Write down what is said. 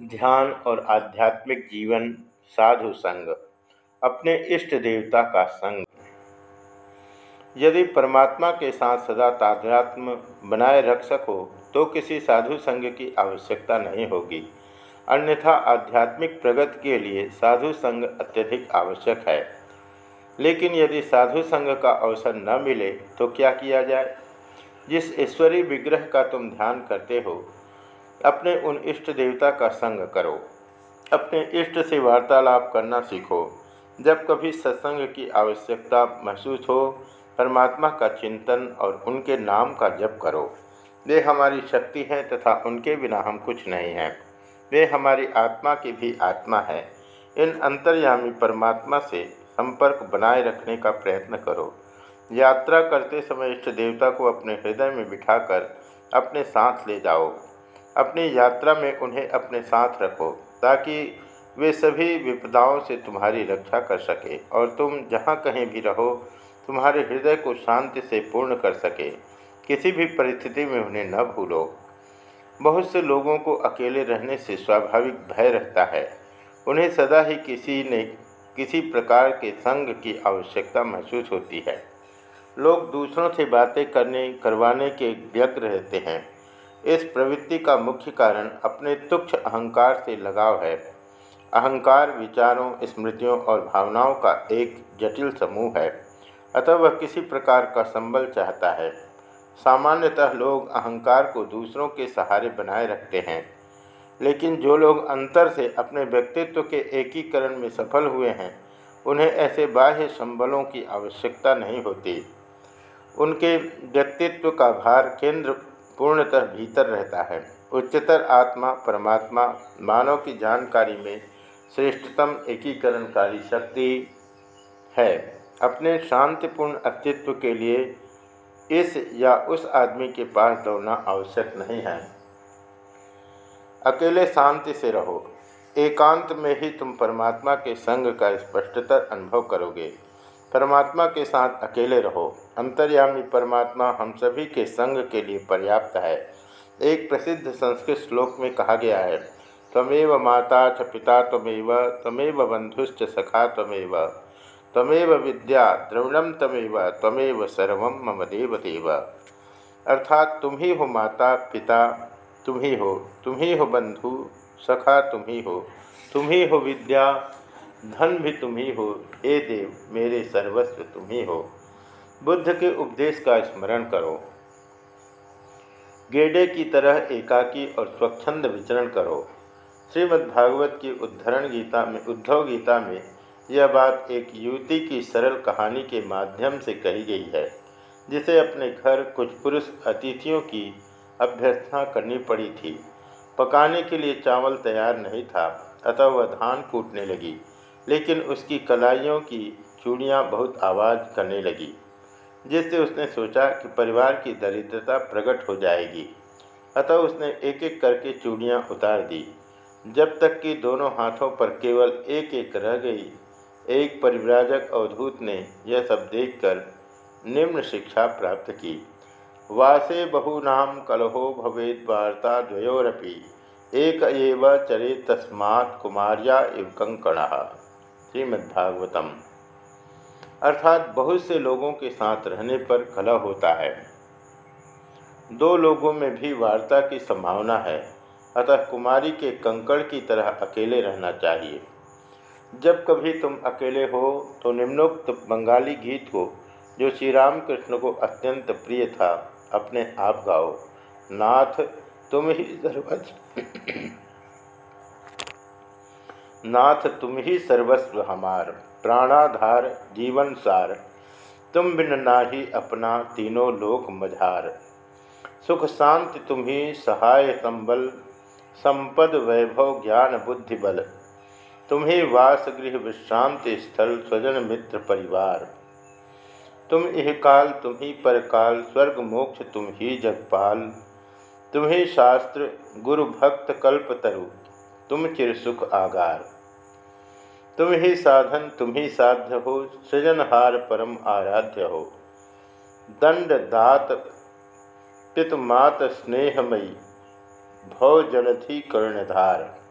ध्यान और आध्यात्मिक जीवन साधु संग, अपने इष्ट देवता का संग। यदि परमात्मा के साथ सदा ताध्यात्म बनाए रख सको तो किसी साधु संग की आवश्यकता नहीं होगी। अन्यथा आध्यात्मिक प्रगति के लिए साधु संग अत्यधिक आवश्यक है। लेकिन यदि साधु संग का अवसर न मिले तो क्या किया जाए? जिस ईश्वरीय विग्रह का तुम ध्यान करते हो अपने उन इष्ट देवता का संग करो। अपने इष्ट से वार्तालाप करना सीखो। जब कभी सत्संग की आवश्यकता महसूस हो, परमात्मा का चिंतन और उनके नाम का जप करो। वे हमारी शक्ति हैं तथा उनके बिना हम कुछ नहीं हैं। वे हमारी आत्मा की भी आत्मा है। इन अंतर्यामी परमात्मा से संपर्क बनाए रखने का प्रयत्न करो। यात्रा करते समय इष्ट देवता को अपने हृदय में बिठाकर अपने साथ ले जाओ। अपनी यात्रा में उन्हें अपने साथ रखो, ताकि वे सभी विपदाओं से तुम्हारी रक्षा कर सके और तुम जहाँ कहीं भी रहो, तुम्हारे हृदय को शांति से पूर्ण कर सके। किसी भी परिस्थिति में उन्हें न भूलो। बहुत से लोगों को अकेले रहने से स्वाभाविक भय रहता है। उन्हें सदा ही किसी ने, किसी प्रकार के संग की आवश्यकता महसूस होती है। लोग दूसरों से बातें करने, करवाने के व्यक्त रहते हैं। इस प्रवृत्ति का मुख्य कारण अपने तुक्ष अहंकार से लगाव है। अहंकार विचारों, स्मृतियों और भावनाओं का एक जटिल समूह है, अतः वह किसी प्रकार का संबल चाहता है। सामान्यतः लोग अहंकार को दूसरों के सहारे बनाए रखते हैं, लेकिन जो लोग अंतर से अपने व्यक्तित्व के एकीकरण में सफल हुए हैं, उन्हें ऐसे बाह्य संबलों की आवश्यकता नहीं होती। उनके व्यक्तित्व का भार केंद्र पूर्णतः भीतर रहता है। उच्चतर आत्मा परमात्मा मानव की जानकारी में श्रेष्ठतम एकीकरणकारी शक्ति है। अपने शांतिपूर्ण अस्तित्व के लिए इस या उस आदमी के पास दौड़ना आवश्यक नहीं है। अकेले शांति से रहो। एकांत में ही तुम परमात्मा के संग का स्पष्टतर अनुभव करोगे। परमात्मा के साथ अकेले रहो। अंतर्यामी परमात्मा हम सभी के संग के लिए पर्याप्त है। एक प्रसिद्ध संस्कृत श्लोक में कहा गया है तमेव माता च पिता तमेव तमेव बंधुश्च सखा तमेव तमेव विद्या द्रविणम तमेव तमेव सर्व मम देव देव अर्थात तुम ही हो माता, पिता, तुम ही हो, तुम ही हो बंधु, सखा, तुम ही हो, तुम ही हो विद्या धन भी तुम ही हो, हे देव, मेरे सर्वस्व तुम ही हो। बुद्ध के उपदेश का स्मरण करो। गेडे की तरह एकाकी और स्वच्छंद विचरण करो। श्रीमद्भागवत की उद्धरण गीता में, उद्धव गीता में यह बात एक युवती की सरल कहानी के माध्यम से कही गई है, जिसे अपने घर कुछ पुरुष अतिथियों की अभ्यर्थना करनी पड़ी थी। पकाने के लिए चावल तैयार नहीं था, अतः वह धान कूटने लगी। लेकिन उसकी कलाइयों की चूड़ियाँ बहुत आवाज़ करने लगी, जिससे उसने सोचा कि परिवार की दरिद्रता प्रकट हो जाएगी। अतः उसने एक एक करके चूड़ियाँ उतार दी। जब तक कि दोनों हाथों पर केवल एक एक रह गई, एक परिव्राजक अवधूत ने यह सब देखकर निम्न शिक्षा प्राप्त की। वासे बहुनाम कलहो भवेद वार्ता द्वयोरपि, एक एव चरे तस्मात् कुमार्या इव कंकण। श्रीमद्भागवतम। अर्थात बहुत से लोगों के साथ रहने पर कलह होता है। दो लोगों में भी वार्ता की संभावना है, अतः कुमारी के कंकड़ की तरह अकेले रहना चाहिए। जब कभी तुम अकेले हो तो निम्नोक्त बंगाली गीत को, जो श्री रामकृष्ण को अत्यंत प्रिय था, अपने आप गाओ। नाथ, तुम ही सर्वस्व नाथ तुम ही सर्वस्व हमार, प्राणाधार जीवन सार। तुम बिन नाही अपना तीनों लोक मझार। सुख शांति तुम ही सहाय संबल, संपद वैभव ज्ञान बुद्धि बल। तुम ही वास गृह विश्रांति स्थल, स्वजन मित्र परिवार। तुम इह काल, तुम ही परकाल स्वर्ग मोक्ष तुम ही जगपाल तुम ही शास्त्र, गुरु भक्त कल्प तरु, तुम चिर सुख आगार। तुम ही साधन तुम ही साध्य हो, सृजनहार परम आराध्य हो। दंड, दात, पितमात स्नेहमयी, भव जलधि कर्णधार